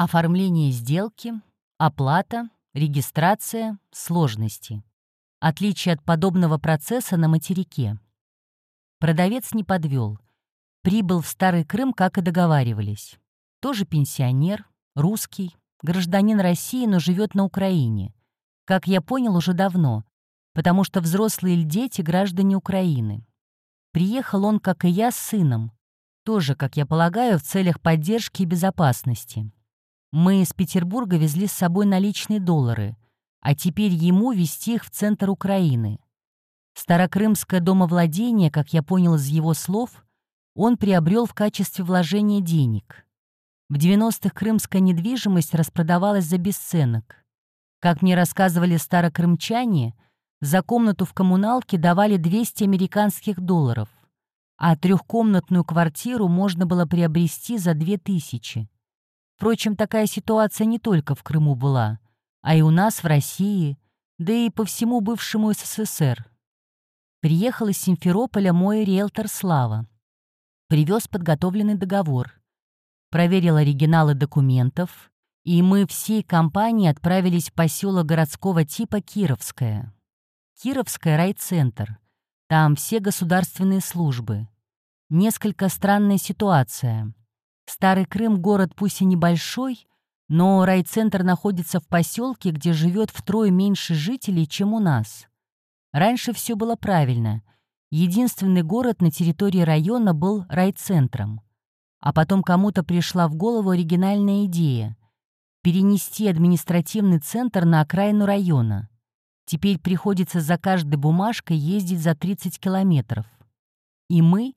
Оформление сделки, оплата, регистрация, сложности. Отличие от подобного процесса на материке. Продавец не подвел. Прибыл в Старый Крым, как и договаривались. Тоже пенсионер, русский, гражданин России, но живет на Украине. Как я понял, уже давно, потому что взрослые или дети — граждане Украины. Приехал он, как и я, с сыном. Тоже, как я полагаю, в целях поддержки и безопасности. Мы из Петербурга везли с собой наличные доллары, а теперь ему везти их в центр Украины. Старокрымское домовладение, как я понял из его слов, он приобрел в качестве вложения денег. В 90-х крымская недвижимость распродавалась за бесценок. Как мне рассказывали старокрымчане, за комнату в коммуналке давали 200 американских долларов, а трехкомнатную квартиру можно было приобрести за 2000. Впрочем, такая ситуация не только в Крыму была, а и у нас в России, да и по всему бывшему СССР. Приехал из Симферополя мой риэлтор Слава. Привез подготовленный договор. Проверил оригиналы документов, и мы всей компанией отправились в поселок городского типа Кировское. Кировское райцентр. Там все государственные службы. Несколько странная ситуация. Старый Крым — город пусть и небольшой, но райцентр находится в поселке, где живет втрое меньше жителей, чем у нас. Раньше все было правильно. Единственный город на территории района был райцентром. А потом кому-то пришла в голову оригинальная идея — перенести административный центр на окраину района. Теперь приходится за каждой бумажкой ездить за 30 километров. И мы,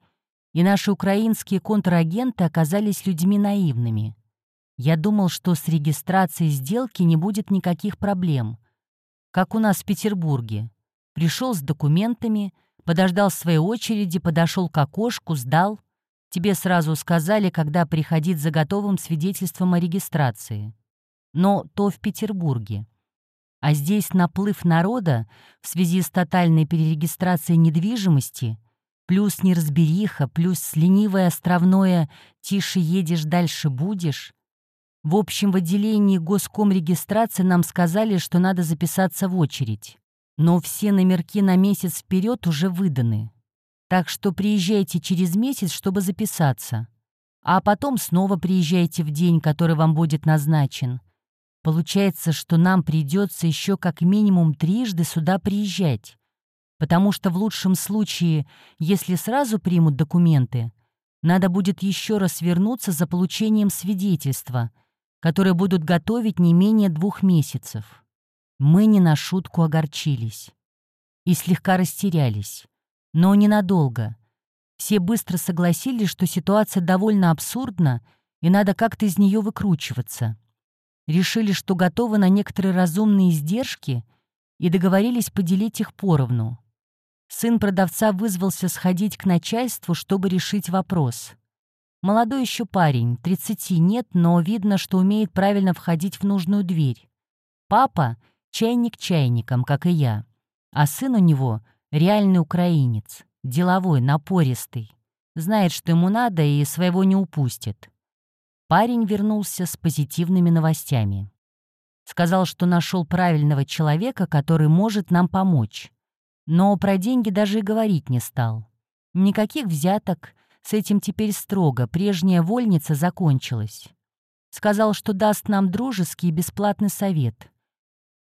и наши украинские контрагенты оказались людьми наивными. Я думал, что с регистрацией сделки не будет никаких проблем. Как у нас в Петербурге. Пришел с документами, подождал своей очереди, подошел к окошку, сдал. Тебе сразу сказали, когда приходить за готовым свидетельством о регистрации. Но то в Петербурге. А здесь наплыв народа в связи с тотальной перерегистрацией недвижимости, плюс неразбериха, плюс ленивое островное «тише едешь, дальше будешь». В общем, в отделении госкомрегистрации нам сказали, что надо записаться в очередь но все номерки на месяц вперед уже выданы. Так что приезжайте через месяц, чтобы записаться. А потом снова приезжайте в день, который вам будет назначен. Получается, что нам придется еще как минимум трижды сюда приезжать. Потому что в лучшем случае, если сразу примут документы, надо будет еще раз вернуться за получением свидетельства, которое будут готовить не менее двух месяцев. Мы не на шутку огорчились и слегка растерялись, но ненадолго. Все быстро согласились, что ситуация довольно абсурдна и надо как-то из нее выкручиваться. Решили, что готовы на некоторые разумные издержки и договорились поделить их поровну. Сын продавца вызвался сходить к начальству, чтобы решить вопрос. Молодой еще парень, 30 нет, но видно, что умеет правильно входить в нужную дверь. Папа — Чайник чайником, как и я. А сын у него реальный украинец, деловой, напористый. Знает, что ему надо, и своего не упустит. Парень вернулся с позитивными новостями. Сказал, что нашел правильного человека, который может нам помочь. Но про деньги даже и говорить не стал. Никаких взяток, с этим теперь строго, прежняя вольница закончилась. Сказал, что даст нам дружеский и бесплатный совет.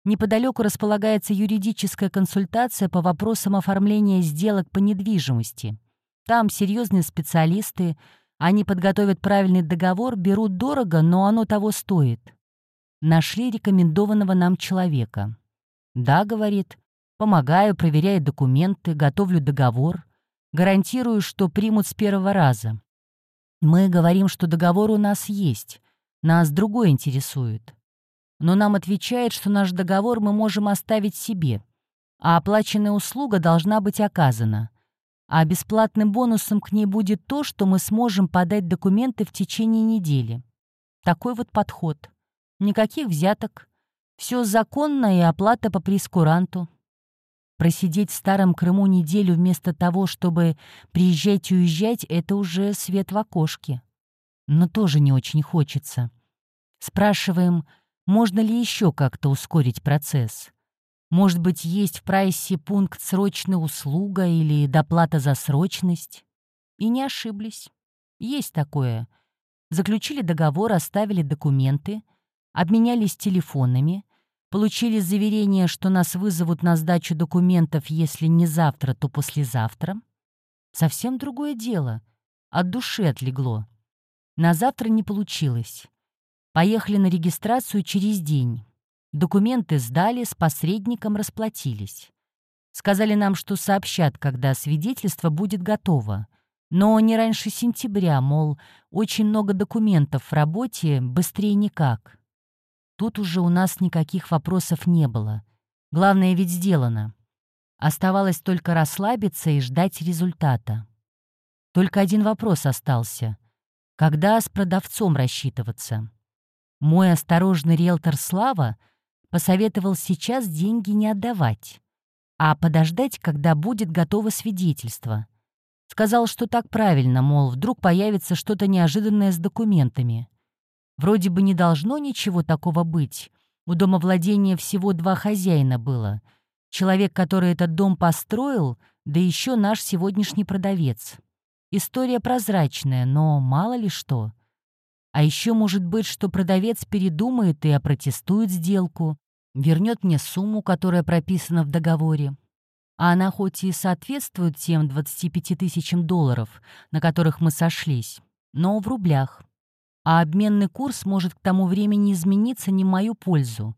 Неподалеку располагается юридическая консультация по вопросам оформления сделок по недвижимости. Там серьезные специалисты, они подготовят правильный договор, берут дорого, но оно того стоит. Нашли рекомендованного нам человека. «Да», — говорит, — «помогаю, проверяю документы, готовлю договор, гарантирую, что примут с первого раза». Мы говорим, что договор у нас есть, нас другой интересует но нам отвечает, что наш договор мы можем оставить себе, а оплаченная услуга должна быть оказана. А бесплатным бонусом к ней будет то, что мы сможем подать документы в течение недели. Такой вот подход. Никаких взяток. Все законно и оплата по прескуранту. Просидеть в Старом Крыму неделю вместо того, чтобы приезжать и уезжать, это уже свет в окошке. Но тоже не очень хочется. Спрашиваем, можно ли еще как-то ускорить процесс. Может быть, есть в прайсе пункт «срочная услуга» или «доплата за срочность»? И не ошиблись. Есть такое. Заключили договор, оставили документы, обменялись телефонами, получили заверение, что нас вызовут на сдачу документов, если не завтра, то послезавтра. Совсем другое дело. От души отлегло. На завтра не получилось. Поехали на регистрацию через день. Документы сдали, с посредником расплатились. Сказали нам, что сообщат, когда свидетельство будет готово. Но не раньше сентября, мол, очень много документов в работе, быстрее никак. Тут уже у нас никаких вопросов не было. Главное ведь сделано. Оставалось только расслабиться и ждать результата. Только один вопрос остался. Когда с продавцом рассчитываться? Мой осторожный риэлтор Слава посоветовал сейчас деньги не отдавать, а подождать, когда будет готово свидетельство. Сказал, что так правильно, мол, вдруг появится что-то неожиданное с документами. Вроде бы не должно ничего такого быть. У дома владения всего два хозяина было. Человек, который этот дом построил, да еще наш сегодняшний продавец. История прозрачная, но мало ли что. А еще может быть, что продавец передумает и опротестует сделку, вернет мне сумму, которая прописана в договоре. А она хоть и соответствует тем 25 тысячам долларов, на которых мы сошлись, но в рублях а обменный курс может к тому времени измениться не в мою пользу,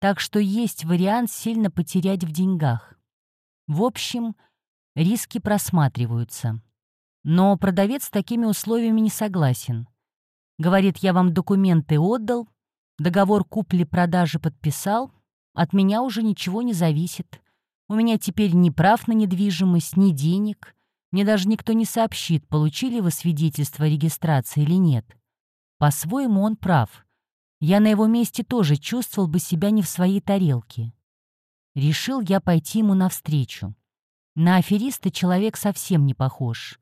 так что есть вариант сильно потерять в деньгах. В общем, риски просматриваются. Но продавец с такими условиями не согласен. Говорит, я вам документы отдал, договор купли-продажи подписал, от меня уже ничего не зависит. У меня теперь ни прав на недвижимость, ни денег. Мне даже никто не сообщит, получили вы свидетельство о регистрации или нет. По-своему он прав. Я на его месте тоже чувствовал бы себя не в своей тарелке. Решил я пойти ему навстречу. На афериста человек совсем не похож.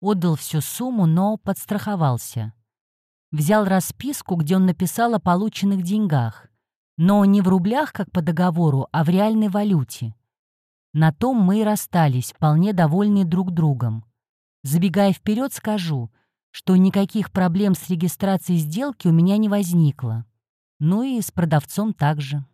Отдал всю сумму, но подстраховался. Взял расписку, где он написал о полученных деньгах. Но не в рублях, как по договору, а в реальной валюте. На том мы и расстались, вполне довольные друг другом. Забегая вперед, скажу, что никаких проблем с регистрацией сделки у меня не возникло. Ну и с продавцом также.